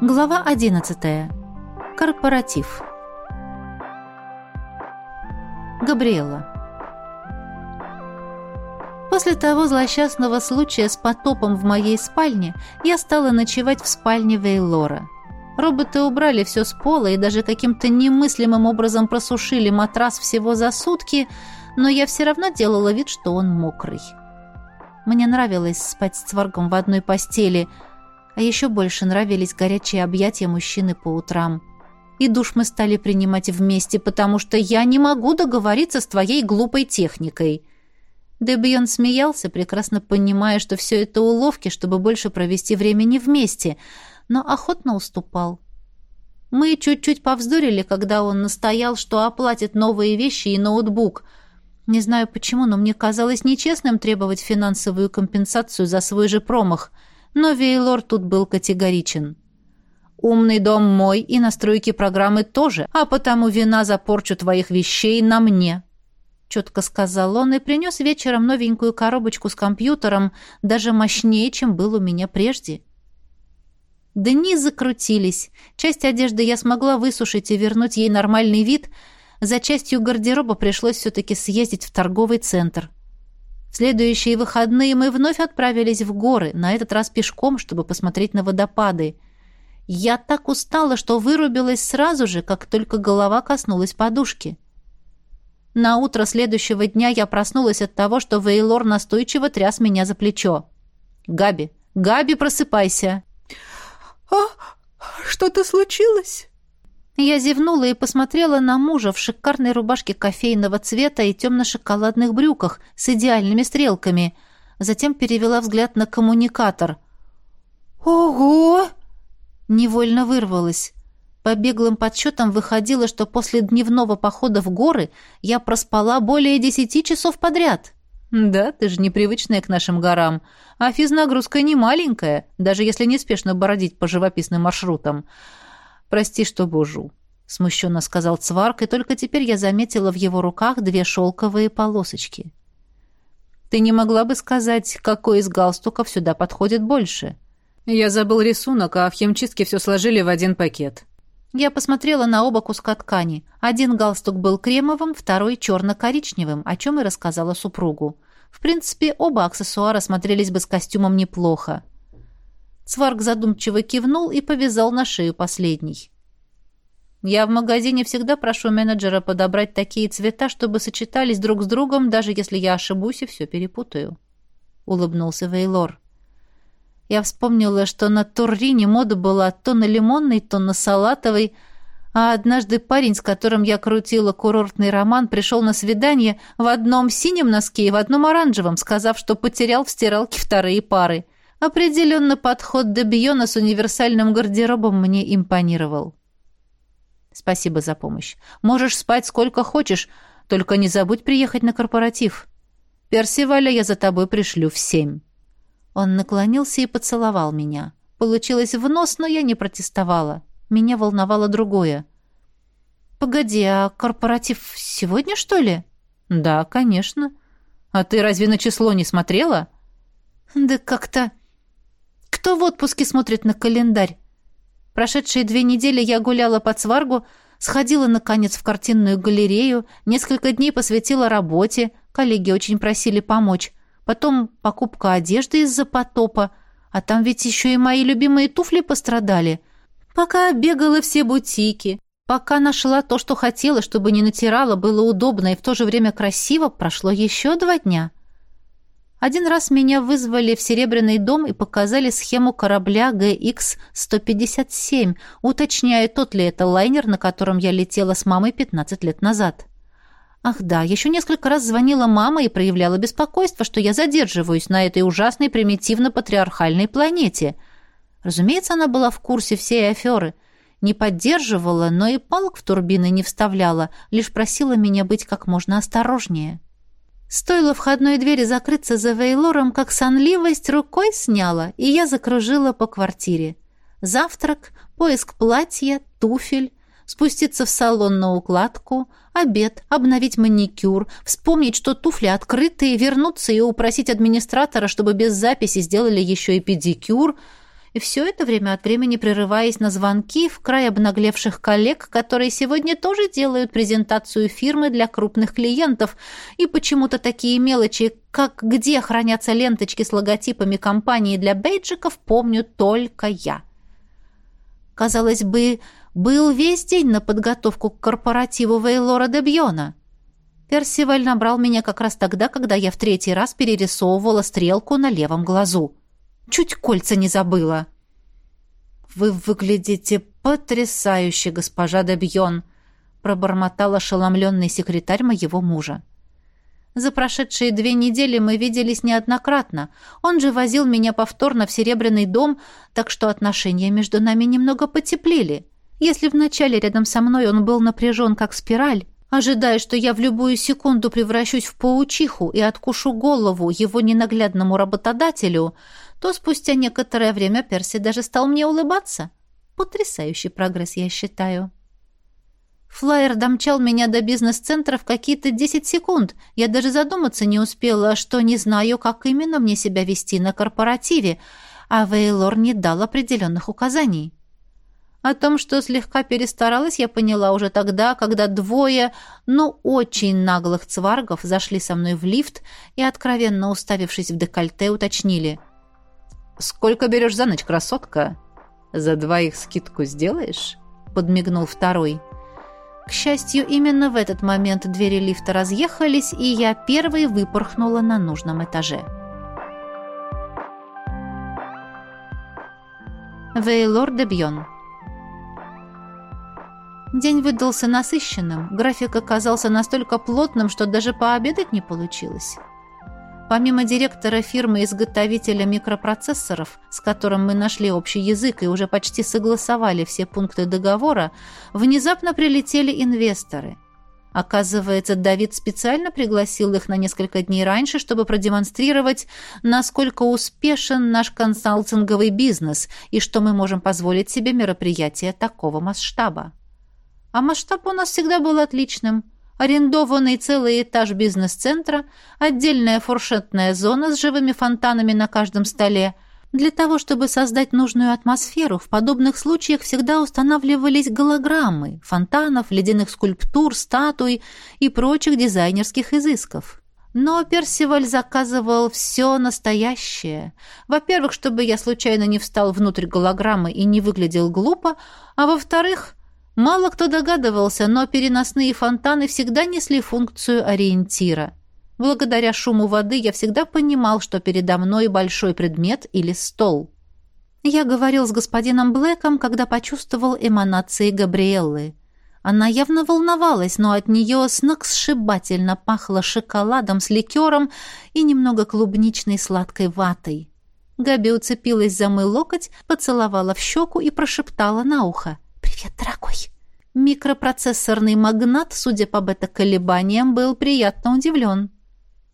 Глава 11. Корпоратив. Габриэла. После того злосчастного случая с потопом в моей спальне я стала ночевать в спальне Вейлора. Роботы убрали все с пола и даже каким-то немыслимым образом просушили матрас всего за сутки, но я все равно делала вид, что он мокрый. Мне нравилось спать с Цваргом в одной постели – а еще больше нравились горячие объятия мужчины по утрам. И душ мы стали принимать вместе, потому что я не могу договориться с твоей глупой техникой. Дебьон смеялся, прекрасно понимая, что все это уловки, чтобы больше провести времени вместе, но охотно уступал. Мы чуть-чуть повздорили, когда он настоял, что оплатит новые вещи и ноутбук. Не знаю почему, но мне казалось нечестным требовать финансовую компенсацию за свой же промах — но Вейлор тут был категоричен. «Умный дом мой и настройки программы тоже, а потому вина за порчу твоих вещей на мне», — четко сказал он и принес вечером новенькую коробочку с компьютером, даже мощнее, чем был у меня прежде. Дни закрутились. Часть одежды я смогла высушить и вернуть ей нормальный вид. За частью гардероба пришлось все-таки съездить в торговый центр. Следующие выходные мы вновь отправились в горы, на этот раз пешком, чтобы посмотреть на водопады. Я так устала, что вырубилась сразу же, как только голова коснулась подушки. На утро следующего дня я проснулась от того, что Вейлор настойчиво тряс меня за плечо. «Габи! Габи, просыпайся!» «А, что-то случилось?» Я зевнула и посмотрела на мужа в шикарной рубашке кофейного цвета и темно-шоколадных брюках с идеальными стрелками. Затем перевела взгляд на коммуникатор. «Ого!» Невольно вырвалась. По беглым подсчетам выходило, что после дневного похода в горы я проспала более десяти часов подряд. «Да, ты же непривычная к нашим горам. А физнагрузка не маленькая, даже если неспешно бородить по живописным маршрутам. «Прости, что божу», — смущенно сказал Цварк, и только теперь я заметила в его руках две шелковые полосочки. «Ты не могла бы сказать, какой из галстуков сюда подходит больше?» «Я забыл рисунок, а в химчистке все сложили в один пакет». Я посмотрела на оба куска ткани. Один галстук был кремовым, второй черно-коричневым, о чем и рассказала супругу. В принципе, оба аксессуара смотрелись бы с костюмом неплохо. Сварк задумчиво кивнул и повязал на шею последний. «Я в магазине всегда прошу менеджера подобрать такие цвета, чтобы сочетались друг с другом, даже если я ошибусь и все перепутаю», — улыбнулся Вейлор. Я вспомнила, что на Туррине мода была то на лимонной, то на салатовой, а однажды парень, с которым я крутила курортный роман, пришел на свидание в одном синем носке и в одном оранжевом, сказав, что потерял в стиралке вторые пары — Определенно подход Дебьона с универсальным гардеробом мне импонировал. Спасибо за помощь. Можешь спать сколько хочешь, только не забудь приехать на корпоратив. Персиваля я за тобой пришлю в семь. Он наклонился и поцеловал меня. Получилось в нос, но я не протестовала. Меня волновало другое. «Погоди, а корпоратив сегодня, что ли?» «Да, конечно. А ты разве на число не смотрела?» «Да как-то...» Кто в отпуске смотрит на календарь? Прошедшие две недели я гуляла по Цваргу, сходила, наконец, в картинную галерею, несколько дней посвятила работе, коллеги очень просили помочь, потом покупка одежды из-за потопа, а там ведь еще и мои любимые туфли пострадали. Пока бегала все бутики, пока нашла то, что хотела, чтобы не натирала, было удобно и в то же время красиво, прошло еще два дня. Один раз меня вызвали в Серебряный дом и показали схему корабля GX-157, уточняя, тот ли это лайнер, на котором я летела с мамой 15 лет назад. Ах да, еще несколько раз звонила мама и проявляла беспокойство, что я задерживаюсь на этой ужасной примитивно-патриархальной планете. Разумеется, она была в курсе всей аферы. Не поддерживала, но и палок в турбины не вставляла, лишь просила меня быть как можно осторожнее. Стоило входной двери закрыться за Вейлором, как сонливость рукой сняла, и я закружила по квартире. Завтрак, поиск платья, туфель, спуститься в салон на укладку, обед, обновить маникюр, вспомнить, что туфли открытые, вернуться и упросить администратора, чтобы без записи сделали еще и педикюр. И все это время от времени прерываясь на звонки в край обнаглевших коллег, которые сегодня тоже делают презентацию фирмы для крупных клиентов, и почему-то такие мелочи, как где хранятся ленточки с логотипами компании для бейджиков, помню только я. Казалось бы, был весь день на подготовку к корпоративу Вейлора де Бьона. Персиваль набрал меня как раз тогда, когда я в третий раз перерисовывала стрелку на левом глазу. Чуть кольца не забыла. «Вы выглядите потрясающе, госпожа Дебьон», — пробормотал ошеломленный секретарь моего мужа. За прошедшие две недели мы виделись неоднократно. Он же возил меня повторно в Серебряный дом, так что отношения между нами немного потеплели. Если вначале рядом со мной он был напряжен, как спираль, ожидая, что я в любую секунду превращусь в паучиху и откушу голову его ненаглядному работодателю, то спустя некоторое время Перси даже стал мне улыбаться. Потрясающий прогресс, я считаю. Флайер домчал меня до бизнес-центра в какие-то 10 секунд. Я даже задуматься не успела, что не знаю, как именно мне себя вести на корпоративе, а Вейлор не дал определенных указаний. О том, что слегка перестаралась, я поняла уже тогда, когда двое, ну, очень наглых цваргов зашли со мной в лифт и, откровенно уставившись в декольте, уточнили. «Сколько берешь за ночь, красотка?» «За двоих скидку сделаешь?» — подмигнул второй. К счастью, именно в этот момент двери лифта разъехались, и я первой выпорхнула на нужном этаже. Вейлор де Бьон День выдался насыщенным, график оказался настолько плотным, что даже пообедать не получилось. Помимо директора фирмы-изготовителя микропроцессоров, с которым мы нашли общий язык и уже почти согласовали все пункты договора, внезапно прилетели инвесторы. Оказывается, Давид специально пригласил их на несколько дней раньше, чтобы продемонстрировать, насколько успешен наш консалтинговый бизнес и что мы можем позволить себе мероприятие такого масштаба. А масштаб у нас всегда был отличным. Арендованный целый этаж бизнес-центра, отдельная фуршетная зона с живыми фонтанами на каждом столе. Для того, чтобы создать нужную атмосферу, в подобных случаях всегда устанавливались голограммы фонтанов, ледяных скульптур, статуй и прочих дизайнерских изысков. Но Персиваль заказывал все настоящее. Во-первых, чтобы я случайно не встал внутрь голограммы и не выглядел глупо, а во-вторых, Мало кто догадывался, но переносные фонтаны всегда несли функцию ориентира. Благодаря шуму воды я всегда понимал, что передо мной большой предмет или стол. Я говорил с господином Блэком, когда почувствовал эманации Габриэллы. Она явно волновалась, но от нее сногсшибательно пахло шоколадом с ликером и немного клубничной сладкой ватой. Габи уцепилась за мой локоть, поцеловала в щеку и прошептала на ухо. «Привет, дорогой!» Микропроцессорный магнат, судя по бета-колебаниям, был приятно удивлен.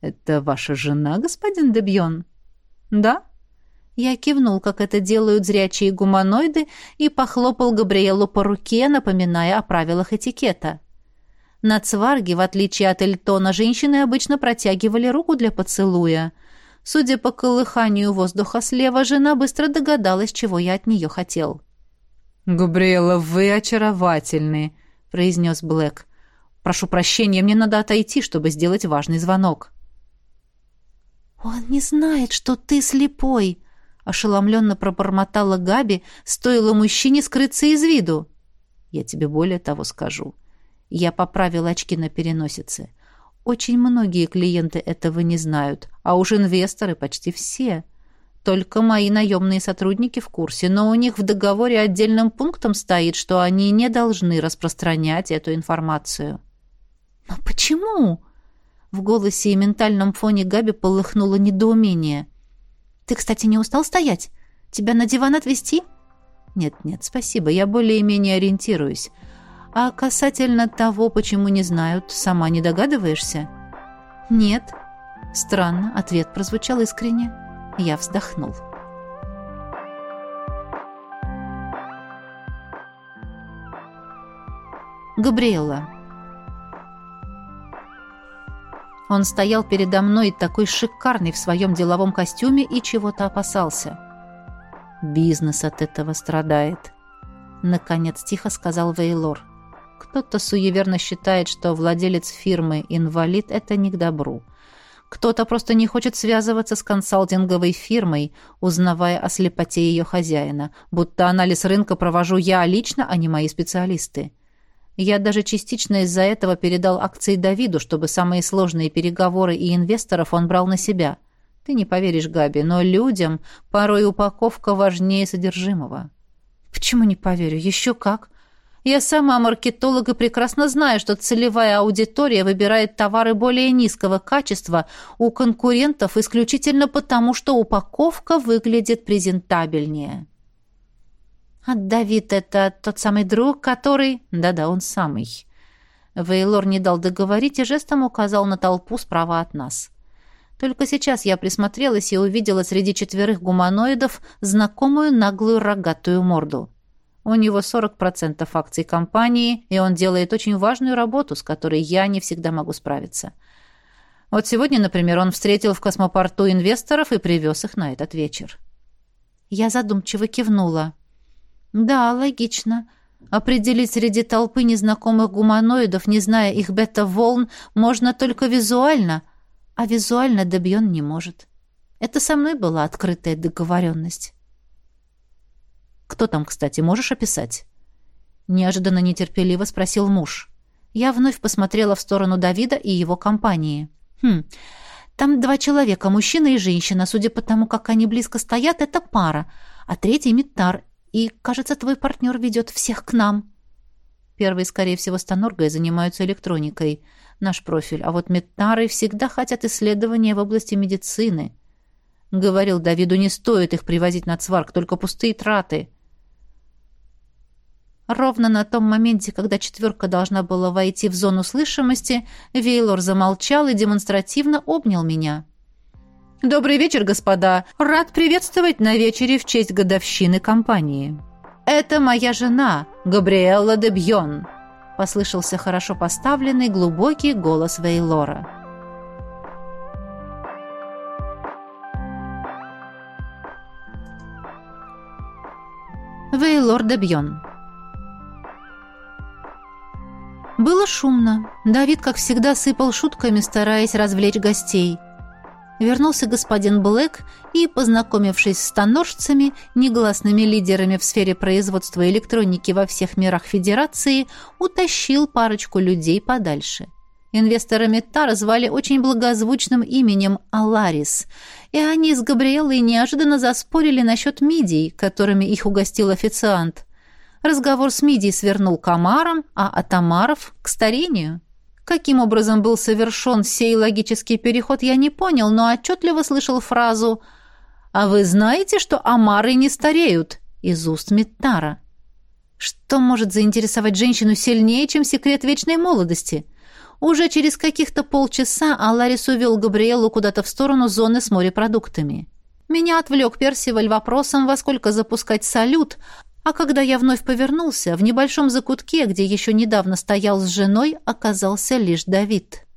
«Это ваша жена, господин Дебьон?» «Да». Я кивнул, как это делают зрячие гуманоиды, и похлопал Габриэлу по руке, напоминая о правилах этикета. На цварге, в отличие от Эльтона, женщины обычно протягивали руку для поцелуя. Судя по колыханию воздуха слева, жена быстро догадалась, чего я от нее хотел. «Габриэла, вы очаровательны», — произнес Блэк. «Прошу прощения, мне надо отойти, чтобы сделать важный звонок». «Он не знает, что ты слепой», — ошеломленно пробормотала Габи, стоило мужчине скрыться из виду. «Я тебе более того скажу. Я поправил очки на переносице. Очень многие клиенты этого не знают, а уж инвесторы почти все». Только мои наемные сотрудники в курсе, но у них в договоре отдельным пунктом стоит, что они не должны распространять эту информацию. «Но почему?» В голосе и ментальном фоне Габи полыхнуло недоумение. «Ты, кстати, не устал стоять? Тебя на диван отвезти?» «Нет-нет, спасибо, я более-менее ориентируюсь. А касательно того, почему не знают, сама не догадываешься?» «Нет». Странно, ответ прозвучал искренне. Я вздохнул. Габриэла. Он стоял передо мной такой шикарный в своем деловом костюме и чего-то опасался. Бизнес от этого страдает. Наконец тихо сказал Вейлор. Кто-то суеверно считает, что владелец фирмы «Инвалид» — это не к добру. Кто-то просто не хочет связываться с консалтинговой фирмой, узнавая о слепоте ее хозяина, будто анализ рынка провожу я лично, а не мои специалисты. Я даже частично из-за этого передал акции Давиду, чтобы самые сложные переговоры и инвесторов он брал на себя. Ты не поверишь, Габи, но людям порой упаковка важнее содержимого. Почему не поверю? Еще как. Я сама маркетолог и прекрасно знаю, что целевая аудитория выбирает товары более низкого качества у конкурентов исключительно потому, что упаковка выглядит презентабельнее. А Давид — это тот самый друг, который... Да-да, он самый. Вейлор не дал договорить и жестом указал на толпу справа от нас. Только сейчас я присмотрелась и увидела среди четверых гуманоидов знакомую наглую рогатую морду. У него 40% акций компании, и он делает очень важную работу, с которой я не всегда могу справиться. Вот сегодня, например, он встретил в космопорту инвесторов и привез их на этот вечер. Я задумчиво кивнула. Да, логично. Определить среди толпы незнакомых гуманоидов, не зная их бета-волн, можно только визуально, а визуально Дебьон не может. Это со мной была открытая договоренность. «Кто там, кстати, можешь описать?» Неожиданно нетерпеливо спросил муж. Я вновь посмотрела в сторону Давида и его компании. «Хм, там два человека, мужчина и женщина. Судя по тому, как они близко стоят, это пара. А третий — Миттар. И, кажется, твой партнер ведет всех к нам. Первые, скорее всего, с Тоноргой занимаются электроникой. Наш профиль. А вот метары всегда хотят исследования в области медицины. Говорил Давиду, не стоит их привозить на Цварк, только пустые траты. Ровно на том моменте, когда четверка должна была войти в зону слышимости, Вейлор замолчал и демонстративно обнял меня. Добрый вечер, господа. Рад приветствовать на вечере в честь годовщины компании. Это моя жена, Габриэлла де Бьон, послышался хорошо поставленный глубокий голос Вейлора. Вейлор де Бьон Было шумно. Давид, как всегда, сыпал шутками, стараясь развлечь гостей. Вернулся господин Блэк и, познакомившись с тоноржцами, негласными лидерами в сфере производства электроники во всех мирах Федерации, утащил парочку людей подальше. Инвестора Мета звали очень благозвучным именем Аларис, и они с Габриэлой неожиданно заспорили насчет мидий, которыми их угостил официант. Разговор с мидией свернул к а от омаров — к старению. Каким образом был совершен сей логический переход, я не понял, но отчетливо слышал фразу «А вы знаете, что омары не стареют?» из уст Миттара. Что может заинтересовать женщину сильнее, чем секрет вечной молодости? Уже через каких-то полчаса Аларис увел Габриэлу куда-то в сторону зоны с морепродуктами. Меня отвлек Персиваль вопросом, во сколько запускать салют, а когда я вновь повернулся, в небольшом закутке, где еще недавно стоял с женой, оказался лишь Давид.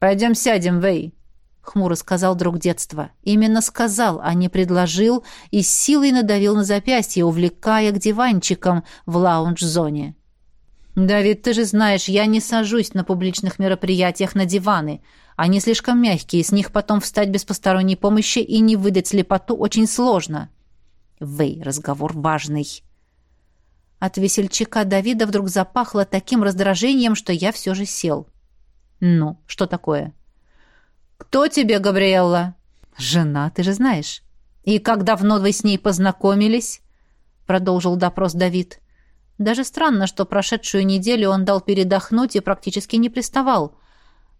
«Пойдем сядем, Вэй», — хмуро сказал друг детства. Именно сказал, а не предложил, и силой надавил на запястье, увлекая к диванчикам в лаунж-зоне. «Давид, ты же знаешь, я не сажусь на публичных мероприятиях на диваны. Они слишком мягкие, с них потом встать без посторонней помощи и не выдать слепоту очень сложно». «Вэй, разговор важный», от весельчака Давида вдруг запахло таким раздражением, что я все же сел. «Ну, что такое?» «Кто тебе, Габриэлла?» «Жена, ты же знаешь». «И как давно вы с ней познакомились?» Продолжил допрос Давид. Даже странно, что прошедшую неделю он дал передохнуть и практически не приставал.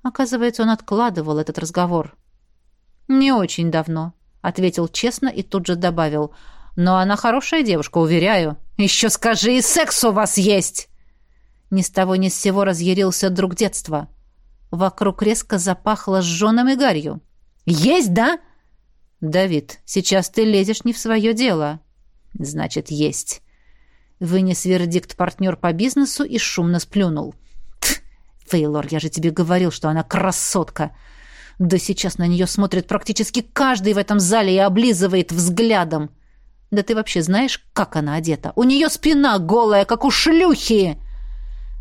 Оказывается, он откладывал этот разговор. «Не очень давно», — ответил честно и тут же добавил. Но она хорошая девушка, уверяю. Еще скажи, и секс у вас есть!» Ни с того ни с сего разъярился друг детства. Вокруг резко запахло сжженным и гарью. «Есть, да?» «Давид, сейчас ты лезешь не в свое дело». «Значит, есть». Вынес вердикт партнер по бизнесу и шумно сплюнул. «Фейлор, я же тебе говорил, что она красотка!» Да сейчас на нее смотрит практически каждый в этом зале и облизывает взглядом. Да ты вообще знаешь, как она одета? У нее спина голая, как у шлюхи!»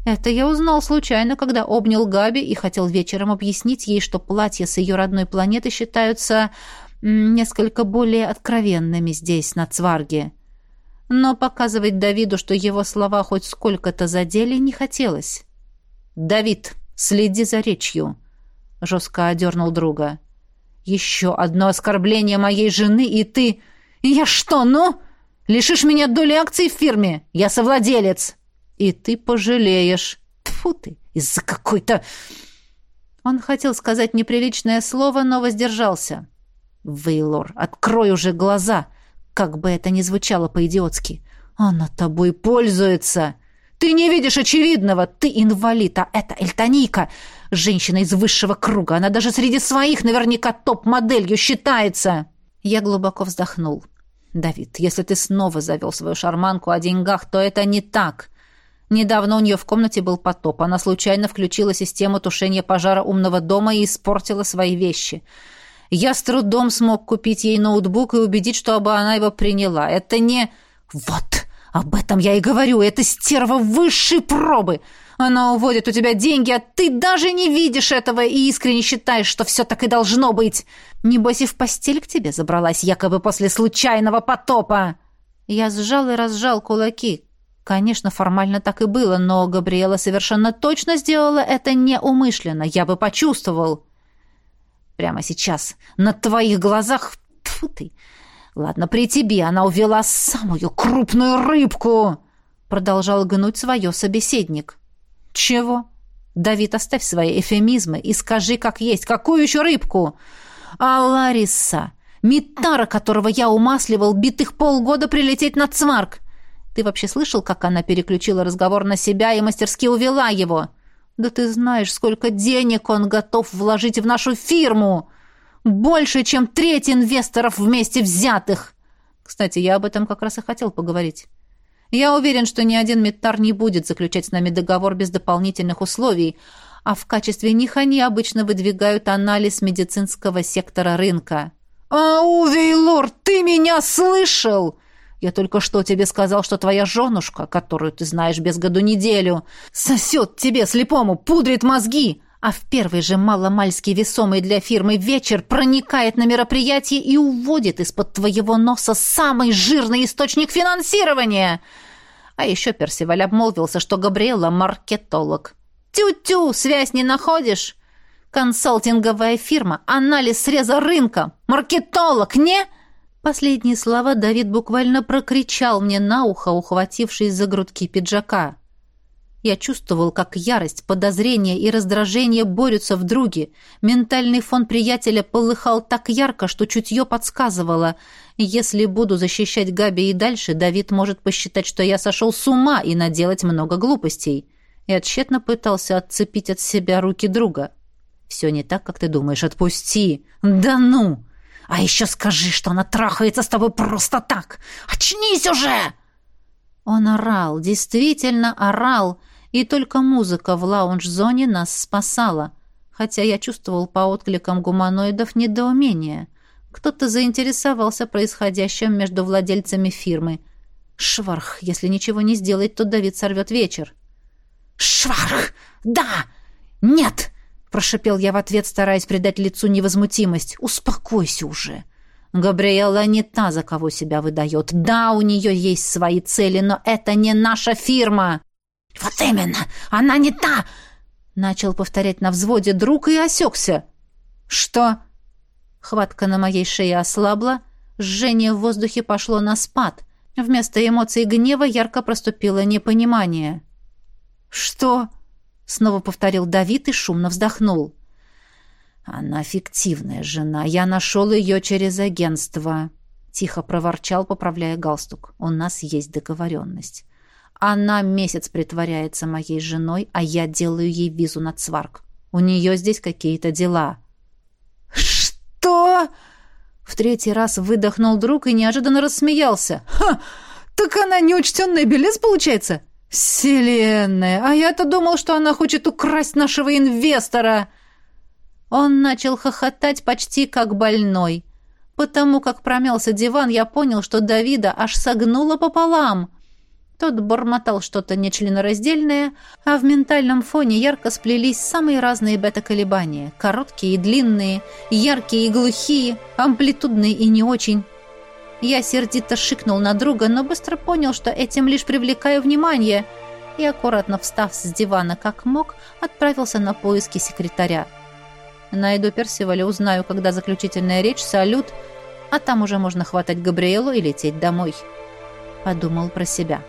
Это я узнал случайно, когда обнял Габи и хотел вечером объяснить ей, что платья с ее родной планеты считаются несколько более откровенными здесь, на Цварге. Но показывать Давиду, что его слова хоть сколько-то задели, не хотелось. «Давид, следи за речью», — жестко одернул друга. «Еще одно оскорбление моей жены, и ты...» «Я что, ну? Лишишь меня доли акций в фирме? Я совладелец!» «И ты пожалеешь!» Тфу ты, из-за какой-то...» Он хотел сказать неприличное слово, но воздержался. «Вейлор, открой уже глаза!» Как бы это ни звучало по-идиотски. «Она тобой пользуется!» «Ты не видишь очевидного! Ты инвалид, а это Эльтоника!» Женщина из высшего круга. Она даже среди своих наверняка топ-моделью считается. Я глубоко вздохнул. «Давид, если ты снова завел свою шарманку о деньгах, то это не так. Недавно у нее в комнате был потоп. Она случайно включила систему тушения пожара умного дома и испортила свои вещи. Я с трудом смог купить ей ноутбук и убедить, чтобы она его приняла. Это не... Вот, об этом я и говорю. Это стерва высшей пробы. Она уводит у тебя деньги, а ты даже не видишь этого и искренне считаешь, что все так и должно быть. Небось и в постель к тебе забралась, якобы после случайного потопа. Я сжал и разжал кулаки. Конечно, формально так и было, но Габриэла совершенно точно сделала это неумышленно. Я бы почувствовал. Прямо сейчас, на твоих глазах... Тьфу ты! Ладно, при тебе она увела самую крупную рыбку!» Продолжал гнуть свое собеседник. «Чего?» «Давид, оставь свои эфемизмы и скажи, как есть. Какую еще рыбку?» «А Лариса, Митара, которого я умасливал, битых полгода прилететь на Цмарк. Ты вообще слышал, как она переключила разговор на себя и мастерски увела его? Да ты знаешь, сколько денег он готов вложить в нашу фирму! Больше, чем треть инвесторов вместе взятых!» Кстати, я об этом как раз и хотел поговорить. Я уверен, что ни один Миттар не будет заключать с нами договор без дополнительных условий, а в качестве них они обычно выдвигают анализ медицинского сектора рынка. «Ау, Вейлор, ты меня слышал?» Я только что тебе сказал, что твоя женушка, которую ты знаешь без году неделю, сосет тебе слепому, пудрит мозги, а в первый же маломальский весомый для фирмы вечер проникает на мероприятие и уводит из-под твоего носа самый жирный источник финансирования. А еще Персиваль обмолвился, что Габриэла — маркетолог. Тю-тю, связь не находишь? Консалтинговая фирма, анализ среза рынка, маркетолог, не...» Последние слова Давид буквально прокричал мне на ухо, ухватившись за грудки пиджака. Я чувствовал, как ярость, подозрение и раздражение борются в друге. Ментальный фон приятеля полыхал так ярко, что чутье подсказывало. Если буду защищать Габи и дальше, Давид может посчитать, что я сошел с ума и наделать много глупостей. И тщетно пытался отцепить от себя руки друга. «Все не так, как ты думаешь. Отпусти!» «Да ну!» А еще скажи, что она трахается с тобой просто так! Очнись уже!» Он орал, действительно орал, и только музыка в лаунж-зоне нас спасала, хотя я чувствовал по откликам гуманоидов недоумение. Кто-то заинтересовался происходящим между владельцами фирмы. Шварх, если ничего не сделать, то Давид сорвет вечер. «Шварх! Да! Нет! Прошипел я в ответ, стараясь придать лицу невозмутимость. «Успокойся уже!» Габриэла не та, за кого себя выдает. Да, у нее есть свои цели, но это не наша фирма. Вот именно, она не та, начал повторять на взводе друг и осекся. Что? Хватка на моей шее ослабла, жжение в воздухе пошло на спад. Вместо эмоций гнева ярко проступило непонимание. Что? Снова повторил Давид и шумно вздохнул. Она фиктивная жена. Я нашел ее через агентство. Тихо проворчал, поправляя галстук. У нас есть договоренность. Она месяц притворяется моей женой, а я делаю ей визу на Цварк. У нее здесь какие-то дела. «Что?» В третий раз выдохнул друг и неожиданно рассмеялся. «Ха! Так она неучтенная белец, получается? «Вселенная! А я-то думал, что она хочет украсть нашего инвестора!» Он начал хохотать почти как больной. потому как промялся диван, я понял, что Давида аж согнуло пополам. Тот бормотал что-то нечленораздельное, а в ментальном фоне ярко сплелись самые разные бета-колебания. Короткие и длинные, яркие и глухие, амплитудные и не очень. Я сердито шикнул на друга, но быстро понял, что этим лишь привлекаю внимание, и, аккуратно встав с дивана как мог, отправился на поиски секретаря. Найду Персиваля, узнаю, когда заключительная речь, салют, а там уже можно хватать Габриэлу и лететь домой. Подумал про себя.